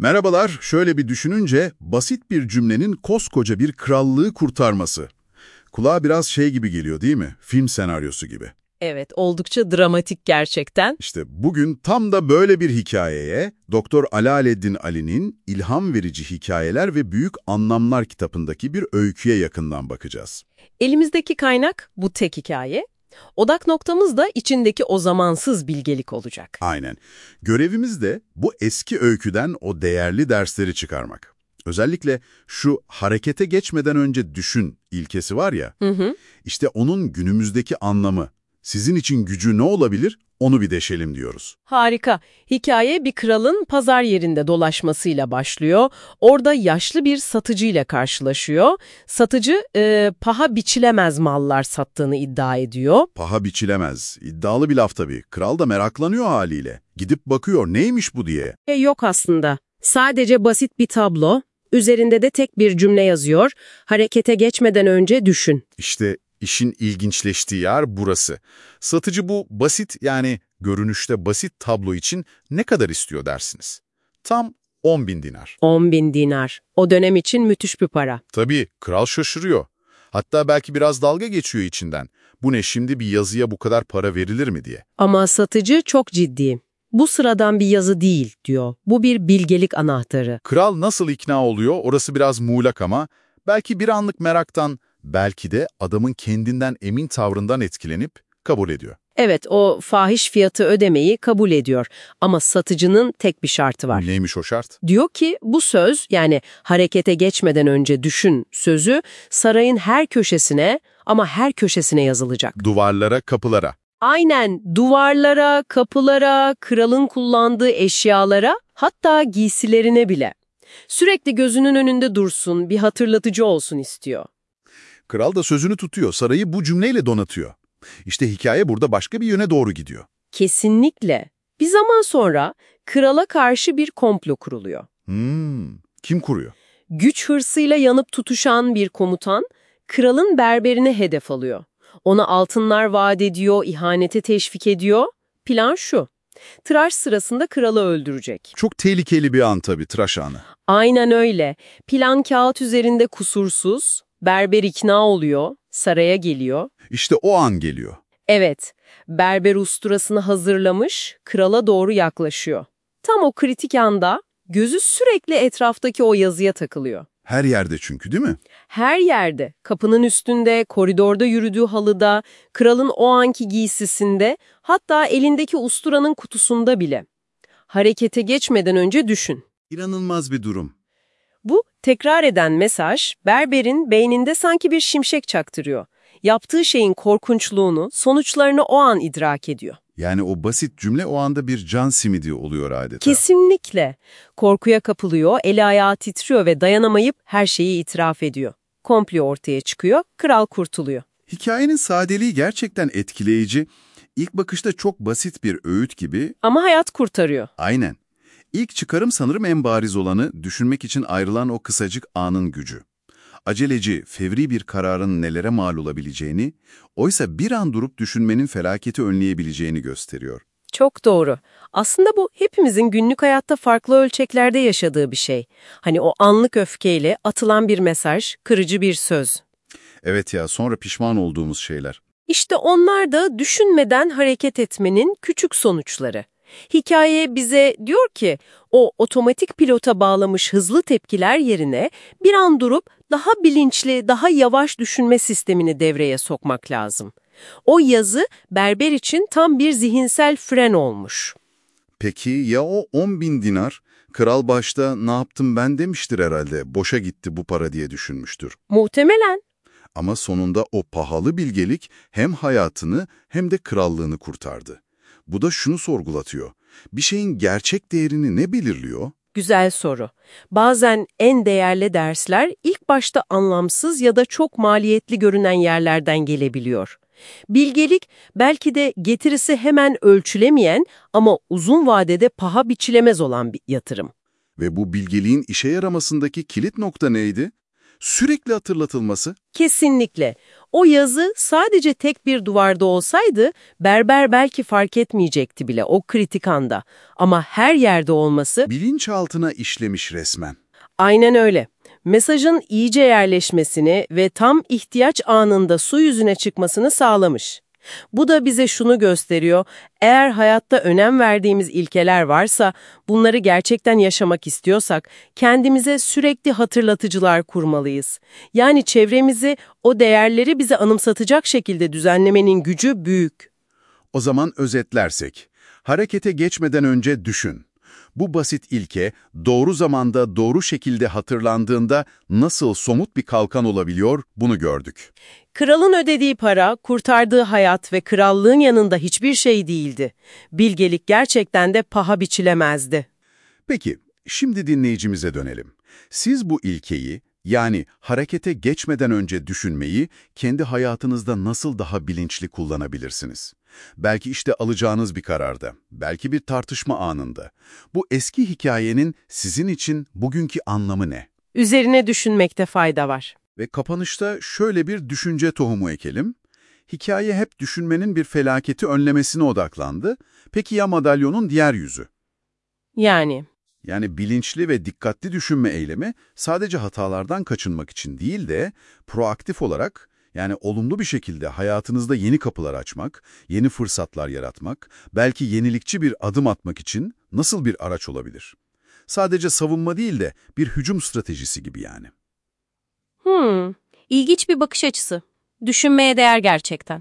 Merhabalar, şöyle bir düşününce basit bir cümlenin koskoca bir krallığı kurtarması. Kulağa biraz şey gibi geliyor değil mi? Film senaryosu gibi. Evet, oldukça dramatik gerçekten. İşte bugün tam da böyle bir hikayeye Doktor Alaleddin Ali'nin İlham Verici Hikayeler ve Büyük Anlamlar kitabındaki bir öyküye yakından bakacağız. Elimizdeki kaynak bu tek hikaye. Odak noktamız da içindeki o zamansız bilgelik olacak. Aynen. Görevimiz de bu eski öyküden o değerli dersleri çıkarmak. Özellikle şu harekete geçmeden önce düşün ilkesi var ya, Hı hı. işte onun günümüzdeki anlamı, sizin için gücü ne olabilir onu bir deşelim diyoruz. Harika. Hikaye bir kralın pazar yerinde dolaşmasıyla başlıyor. Orada yaşlı bir satıcıyla karşılaşıyor. Satıcı e, paha biçilemez mallar sattığını iddia ediyor. Paha biçilemez, iddialı bir laf tabii. Kral da meraklanıyor haliyle. Gidip bakıyor neymiş bu diye. E, yok aslında. Sadece basit bir tablo. Üzerinde de tek bir cümle yazıyor. Harekete geçmeden önce düşün. İşte işin ilginçleştiği yer burası. Satıcı bu basit yani görünüşte basit tablo için ne kadar istiyor dersiniz? Tam 10 bin dinar. 10 bin dinar. O dönem için müthiş bir para. Tabii kral şaşırıyor. Hatta belki biraz dalga geçiyor içinden. Bu ne şimdi bir yazıya bu kadar para verilir mi diye. Ama satıcı çok ciddi. Bu sıradan bir yazı değil diyor. Bu bir bilgelik anahtarı. Kral nasıl ikna oluyor orası biraz muğlak ama belki bir anlık meraktan, belki de adamın kendinden emin tavrından etkilenip kabul ediyor. Evet o fahiş fiyatı ödemeyi kabul ediyor. Ama satıcının tek bir şartı var. Neymiş o şart? Diyor ki bu söz yani harekete geçmeden önce düşün sözü sarayın her köşesine ama her köşesine yazılacak. Duvarlara, kapılara. Aynen duvarlara, kapılara, kralın kullandığı eşyalara hatta giysilerine bile. Sürekli gözünün önünde dursun, bir hatırlatıcı olsun istiyor. Kral da sözünü tutuyor, sarayı bu cümleyle donatıyor. İşte hikaye burada başka bir yöne doğru gidiyor. Kesinlikle. Bir zaman sonra krala karşı bir komplo kuruluyor. Hmm, kim kuruyor? Güç hırsıyla yanıp tutuşan bir komutan, kralın berberini hedef alıyor. Ona altınlar vaat ediyor, ihanete teşvik ediyor. Plan şu, tıraş sırasında kralı öldürecek. Çok tehlikeli bir an tabii, tıraş anı. Aynen öyle. Plan kağıt üzerinde kusursuz, berber ikna oluyor, saraya geliyor. İşte o an geliyor. Evet, berber usturasını hazırlamış, krala doğru yaklaşıyor. Tam o kritik anda gözü sürekli etraftaki o yazıya takılıyor. Her yerde çünkü değil mi? Her yerde, kapının üstünde, koridorda yürüdüğü halıda, kralın o anki giysisinde, hatta elindeki usturanın kutusunda bile. Harekete geçmeden önce düşün. İnanılmaz bir durum. Bu tekrar eden mesaj, berberin beyninde sanki bir şimşek çaktırıyor. Yaptığı şeyin korkunçluğunu, sonuçlarını o an idrak ediyor. Yani o basit cümle o anda bir can simidi oluyor adeta. Kesinlikle. Korkuya kapılıyor, eli ayağı titriyor ve dayanamayıp her şeyi itiraf ediyor. Komplo ortaya çıkıyor, kral kurtuluyor. Hikayenin sadeliği gerçekten etkileyici. İlk bakışta çok basit bir öğüt gibi. Ama hayat kurtarıyor. Aynen. İlk çıkarım sanırım en bariz olanı düşünmek için ayrılan o kısacık anın gücü. Aceleci, fevri bir kararın nelere mal olabileceğini, oysa bir an durup düşünmenin felaketi önleyebileceğini gösteriyor. Çok doğru. Aslında bu hepimizin günlük hayatta farklı ölçeklerde yaşadığı bir şey. Hani o anlık öfkeyle atılan bir mesaj, kırıcı bir söz. Evet ya, sonra pişman olduğumuz şeyler. İşte onlar da düşünmeden hareket etmenin küçük sonuçları. Hikaye bize diyor ki o otomatik pilota bağlamış hızlı tepkiler yerine bir an durup daha bilinçli, daha yavaş düşünme sistemini devreye sokmak lazım. O yazı berber için tam bir zihinsel fren olmuş. Peki ya o 10 bin dinar? Kral başta ne yaptım ben demiştir herhalde, boşa gitti bu para diye düşünmüştür. Muhtemelen Ama sonunda o pahalı bilgelik hem hayatını hem de krallığını kurtardı. Bu da şunu sorgulatıyor. Bir şeyin gerçek değerini ne belirliyor? Güzel soru. Bazen en değerli dersler ilk başta anlamsız ya da çok maliyetli görünen yerlerden gelebiliyor. Bilgelik belki de getirisi hemen ölçülemeyen ama uzun vadede paha biçilemez olan bir yatırım. Ve bu bilgeliğin işe yaramasındaki kilit nokta neydi? Sürekli hatırlatılması. Kesinlikle. O yazı sadece tek bir duvarda olsaydı berber belki fark etmeyecekti bile o kritik anda. Ama her yerde olması Bilinçaltına işlemiş resmen. aynen öyle. Mesajın iyice yerleşmesini ve tam ihtiyaç anında su yüzüne çıkmasını sağlamış. Bu da bize şunu gösteriyor, eğer hayatta önem verdiğimiz ilkeler varsa, bunları gerçekten yaşamak istiyorsak, kendimize sürekli hatırlatıcılar kurmalıyız. Yani çevremizi o değerleri bize anımsatacak şekilde düzenlemenin gücü büyük. O zaman özetlersek, harekete geçmeden önce düşün. Bu basit ilke doğru zamanda doğru şekilde hatırlandığında nasıl somut bir kalkan olabiliyor bunu gördük. Kralın ödediği para, kurtardığı hayat ve krallığın yanında hiçbir şey değildi. Bilgelik gerçekten de paha biçilemezdi. Peki, şimdi dinleyicimize dönelim. Siz bu ilkeyi, yani harekete geçmeden önce düşünmeyi kendi hayatınızda nasıl daha bilinçli kullanabilirsiniz? Belki işte alacağınız bir kararda, belki bir tartışma anında. Bu eski hikayenin sizin için bugünkü anlamı ne? Üzerine düşünmekte fayda var. Ve kapanışta şöyle bir düşünce tohumu ekelim. Hikaye hep düşünmenin bir felaketi önlemesine odaklandı. Peki ya madalyonun diğer yüzü? Yani Yani bilinçli ve dikkatli düşünme eylemi sadece hatalardan kaçınmak için değil de proaktif olarak yani olumlu bir şekilde hayatınızda yeni kapılar açmak, yeni fırsatlar yaratmak, belki yenilikçi bir adım atmak için nasıl bir araç olabilir? Sadece savunma değil de bir hücum stratejisi gibi yani. Hmm, ilginç bir bakış açısı. Düşünmeye değer gerçekten.